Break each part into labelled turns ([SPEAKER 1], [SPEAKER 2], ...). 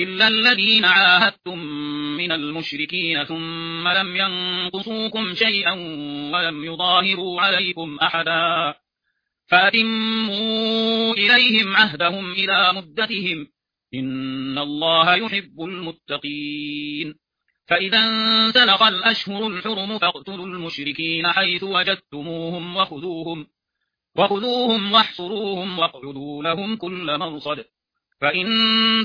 [SPEAKER 1] إلا الذين عاهدتم من المشركين ثم لم ينقصوكم شيئا ولم يظاهروا عليكم أحدا فأتموا إليهم عهدهم إلى مدتهم إن الله يحب المتقين فإذا انسلق الأشهر الحرم فاقتلوا المشركين حيث وجدتموهم وخذوهم وخذوهم واحصروهم واقعدوا لهم كل مرصد فإن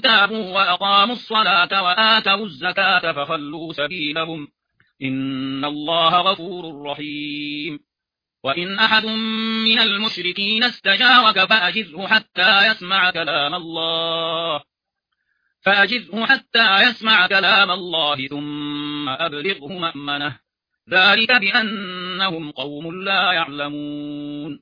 [SPEAKER 1] تابوا وأقاموا الصلاة وآتوا الزكاة فخلوا سبيلهم إن الله غفور رحيم وإن أحد من المشركين استجارك فأجزه حتى يسمع كلام الله فأجزه حتى يسمع كلام الله ثم أبلغه مأمنه ذلك بأنهم قوم لا يعلمون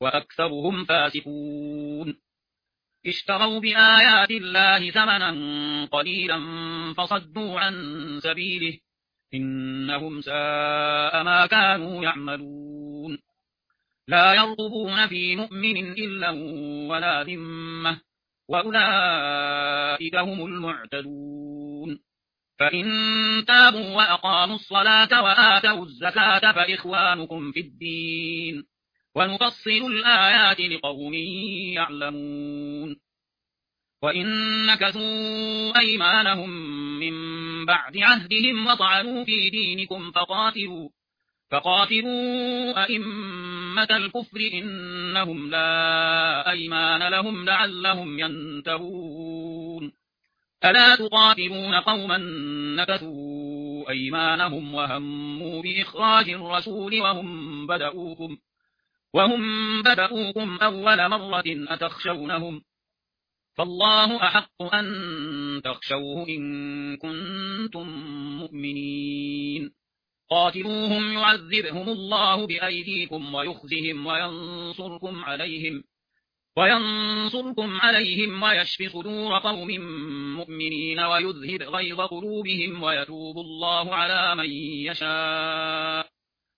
[SPEAKER 1] وأكثرهم فاسقون اشتروا بآيات الله ثمنا قليلا فصدوا عن سبيله إنهم ساء ما كانوا يعملون لا يرغبون في مؤمن إلا ولا ذمة وأولئك هم المعتدون فإن تابوا وأقاموا الصلاة وآتوا الزكاة فإخوانكم في الدين ونفصل الآيات لقوم يعلمون وإن نكثوا أيمانهم من بعد عهدهم وطعنوا في دينكم فقاتلوا فقاتلوا أئمة الكفر إنهم لا أيمان لهم لعلهم ينتهون ألا تقاتلون قوما نكثوا أيمانهم وهموا بإخراج الرسول وهم بدؤوكم وهم بدأوكم أول مرة أتخشونهم فالله أحق أن تخشوه إن كنتم مؤمنين قاتلوهم يعذبهم الله بأيديكم ويخزهم وينصركم عليهم وينصركم عليهم ويشف صدور قوم مؤمنين ويذهب غيظ قلوبهم ويتوب الله على من يشاء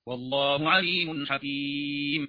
[SPEAKER 1] والله عليم حكيم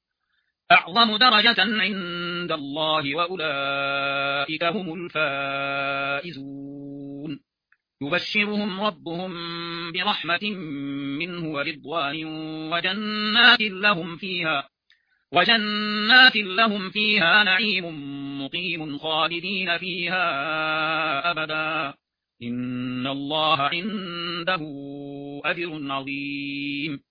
[SPEAKER 1] أعظم درجة عند الله وأولئك هم الفائزون يبشرهم ربهم برحمة منه ورضوان وجنات لهم فيها وجنات لهم فيها نعيم مقيم خالدين فيها أبدا إن الله عنده أجر عظيم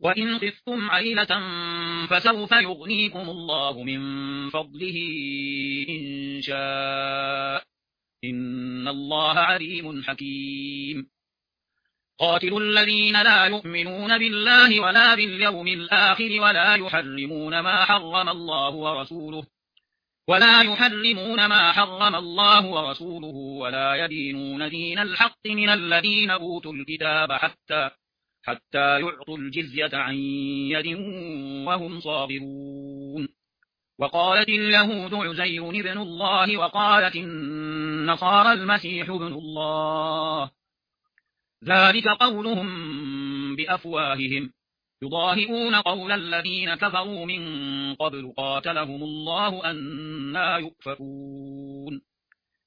[SPEAKER 1] وإن خفتم عيلة فسوف يغنيكم الله من فضله إن شاء إن الله عليم حكيم قاتلوا الذين لا يؤمنون بالله ولا باليوم الآخر ولا يحرمون ما حرم الله ورسوله ولا يحرمون ما حرم الله ورسوله ولا يدينون دين الحق من الذين أوتوا الكتاب حتى حتى يعطوا الجزية عن يد وهم صابرون وقالت اليهود عزير ابن الله وقالت النصارى المسيح ابن الله ذلك قولهم بأفواههم يضاهئون قول الذين كفروا من قبل قاتلهم الله أنا يؤفكون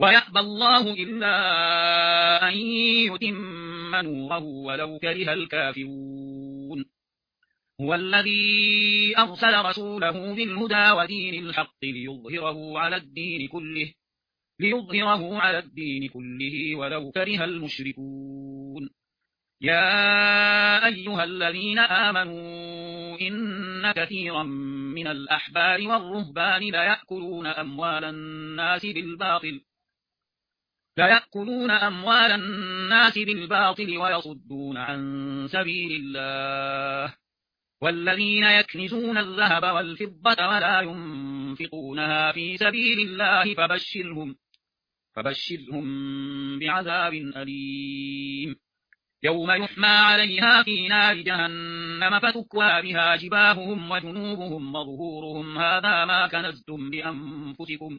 [SPEAKER 1] ويأبى الله إلا أن يتم نوره ولو كره الكافرون هو الذي أرسل رسوله بالهدى ودين الحق ليظهره على الدين كله ليظهره على الدين كله ولو كره المشركون يا أيها الذين آمنوا إن كثيرا من الأحبار والرهبان ليأكلون أموال الناس بالباطل فيأكلون أموال الناس بالباطل ويصدون عن سبيل الله والذين يكنزون الذهب والفضة ولا ينفقونها في سبيل الله فبشرهم فبشرهم بعذاب أليم يوم يحمى عليها في نار جهنم فتكوى بها جباههم وجنوبهم وظهورهم هذا ما كنزتم لأنفسكم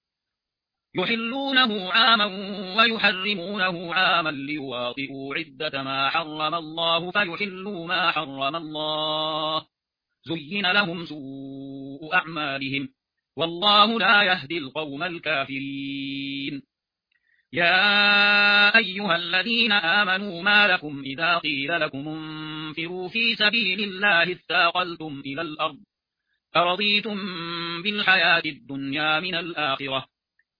[SPEAKER 1] يحلونه عاما ويحرمونه عاما ليواطئوا عدة ما حرم الله فيحلوا ما حرم الله زين لهم سوء أعمالهم والله لا يهدي القوم الكافرين يا أيها الذين آمنوا ما لكم إذا قيل لكم انفروا في سبيل الله اثاقلتم إلى الأرض أرضيتم بالحياة الدنيا من الآخرة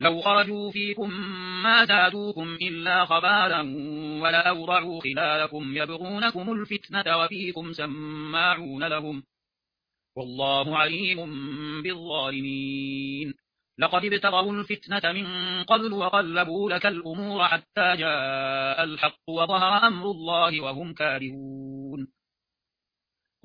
[SPEAKER 1] لو خرجوا فيكم ما زادوكم إلا خبالا ولأوضعوا خلالكم يبغونكم الفتنة وفيكم سماعون لهم والله عليم بالظالمين لقد ابتغوا الفتنة من قبل وقلبوا لك الأمور حتى جاء الحق وظهر أمر الله وهم كارهون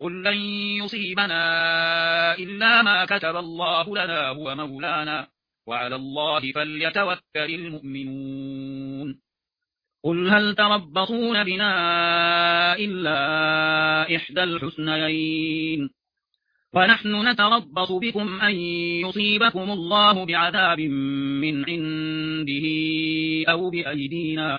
[SPEAKER 1] قل لن يصيبنا إلا ما كتب الله لنا هو مولانا وعلى الله فليتوكل المؤمنون قل هل تربصون بنا إلا إحدى الحسنيين ونحن نتربص بكم أن يصيبكم الله بعذاب من عنده أو بأيدينا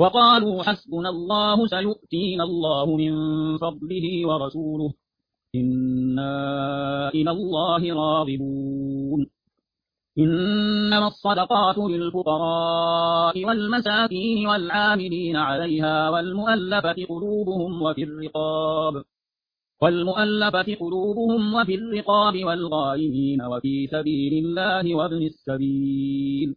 [SPEAKER 1] وقالوا حسبنا الله سيؤتينا الله من فضله ورسوله إنا إلى الله راغبون إنما الصدقات للفقراء والمساكين والعاملين عليها والمؤلفة قلوبهم وفي الرقاب والمؤلفة قلوبهم وفي الرقاب والغائمين وفي سبيل الله وابن السبيل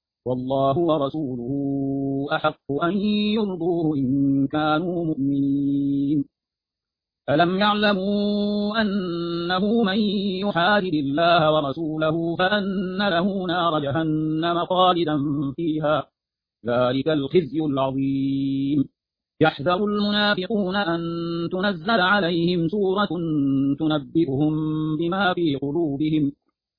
[SPEAKER 1] والله ورسوله أحق أن يرضوه إن كانوا مؤمنين ألم يعلموا أنه من يحادد الله ورسوله فأن له نار جهنم خالدا فيها ذلك الخزي العظيم يحذر المنافقون أن تنزل عليهم سورة تنبئهم بما في قلوبهم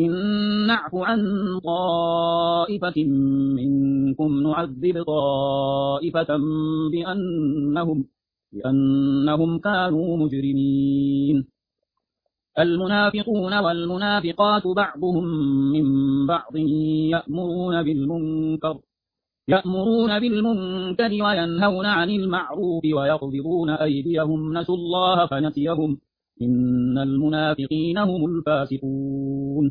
[SPEAKER 1] إن نعف عن طائفة منكم نعذب طائفة بأنهم, بأنهم كانوا مجرمين المنافقون والمنافقات بعضهم من بعض يأمرون بالمنكر يأمرون بالمنكر وينهون عن المعروف ويقبضون أيديهم نسوا الله فنسيهم إن المنافقين هم الفاسقون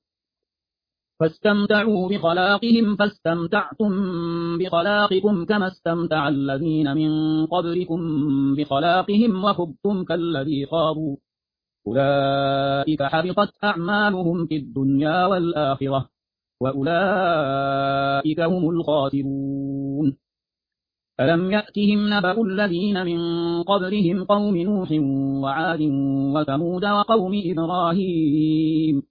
[SPEAKER 1] فاستمتعوا بخلاقهم فاستمتعتم بخلاقكم كما استمتع الذين من قبلكم بخلاقهم وخبتم كالذي خابوا أولئك حبطت أعمالهم في الدنيا والآخرة وأولئك هم الخاسرون ألم يأتهم نبأ الذين من قبلهم قوم نوح وعاد وثمود وقوم إبراهيم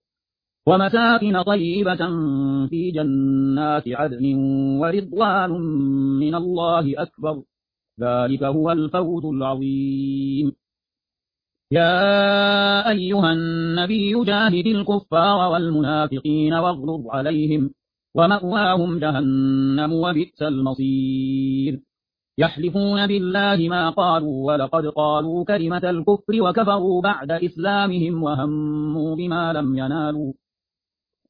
[SPEAKER 1] ومساكن طيبة في جنات عدن ورضوان من الله أكبر ذلك هو الفوز العظيم يا أيها النبي جاهد الكفار والمنافقين واغلظ عليهم ومأواهم جهنم وبئس المصير يحلفون بالله ما قالوا ولقد قالوا كلمة الكفر وكفروا بعد إسلامهم وهموا بما لم ينالوا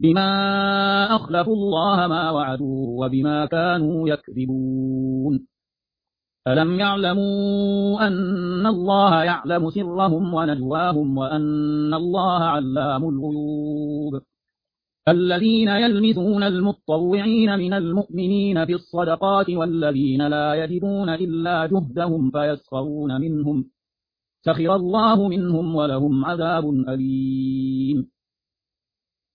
[SPEAKER 1] بما أخلفوا الله ما وعدوا وبما كانوا يكذبون ألم يعلموا أن الله يعلم سرهم ونجواهم وأن الله علام الغيوب الذين يلمزون المطوعين من المؤمنين في الصدقات والذين لا يجدون إلا جهدهم فيسخرون منهم سخر الله منهم ولهم عذاب أليم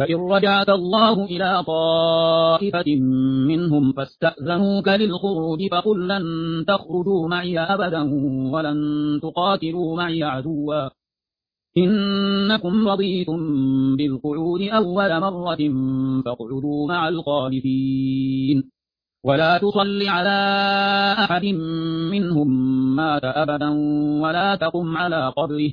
[SPEAKER 1] فإن رجعت الله إلى طائفة منهم فاستأذنوك للخروج فقل لن تخرجوا معي أبدا ولن تقاتلوا معي عدوا إنكم رضيتم بالقعود أول مرة فاقعدوا مع القالفين ولا تصل على أحد منهم مات أبدا ولا تقم على قبره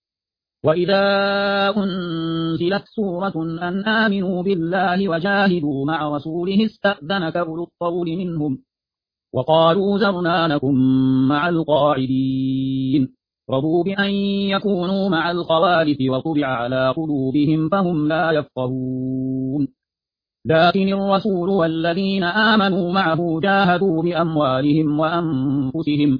[SPEAKER 1] وإذا أنزلت سورة أن آمنوا بالله وجاهدوا مع رسوله استأذنك أولو الطول منهم وقالوا زرنا لكم مع القاعدين رضوا بأن يكونوا مع الخوالف وطبع على قلوبهم فهم لا يفقهون لكن الرسول والذين آمنوا معه جاهدوا بأموالهم وأنفسهم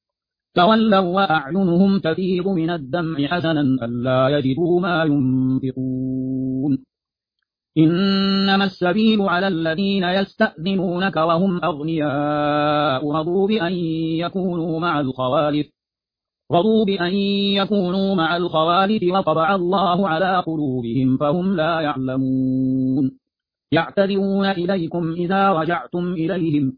[SPEAKER 1] تولوا وأعينهم تفيض من الدمع حسنا ألا يجدوا ما ينفقون إنما السبيل على الذين يستأذنونك وهم أغنياء رضوا بأن يكونوا مع الخوالف رضوا بأن يكونوا مع الخوالف وطبع الله على قلوبهم فهم لا يعلمون يعتذرون إليكم إذا رجعتم إليهم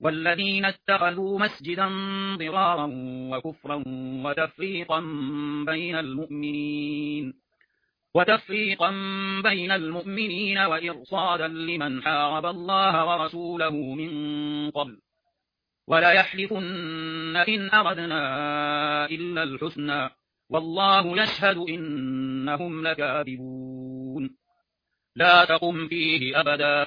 [SPEAKER 1] والذين اتخذوا مسجدا ضرارا وكفرا وتفريقا بين المؤمنين وتفريقا بين المؤمنين وإرصادا لمن حارب الله ورسوله من قبل ولا يحلفن إن أردنا إلا الحسنى والله يشهد إنهم لكاذبون لا تقم فيه أبداً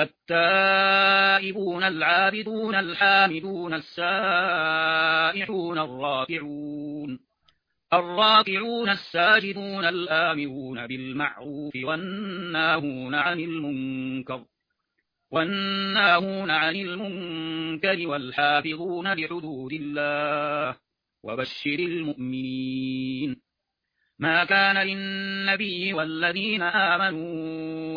[SPEAKER 1] التائبون العابدون الحامدون السائحون الراكعون الراكعون الساجدون الآمرون بالمعروف والناهون عن المنكر والناهون عن المنكر والحافظون لحدود الله وبشر المؤمنين ما كان للنبي والذين آمنوا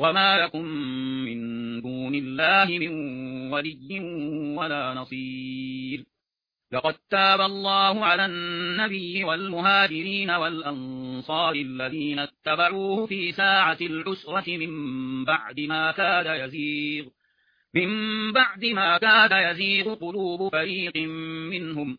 [SPEAKER 1] وما لكم من دون الله من ولي ولا نصير لقد تاب الله على النبي والمهاجرين والأنصار الذين اتبعوه في ساعة العسرة من بعد ما كاد يزيغ من بعد ما كاد يزيغ قلوب فريق منهم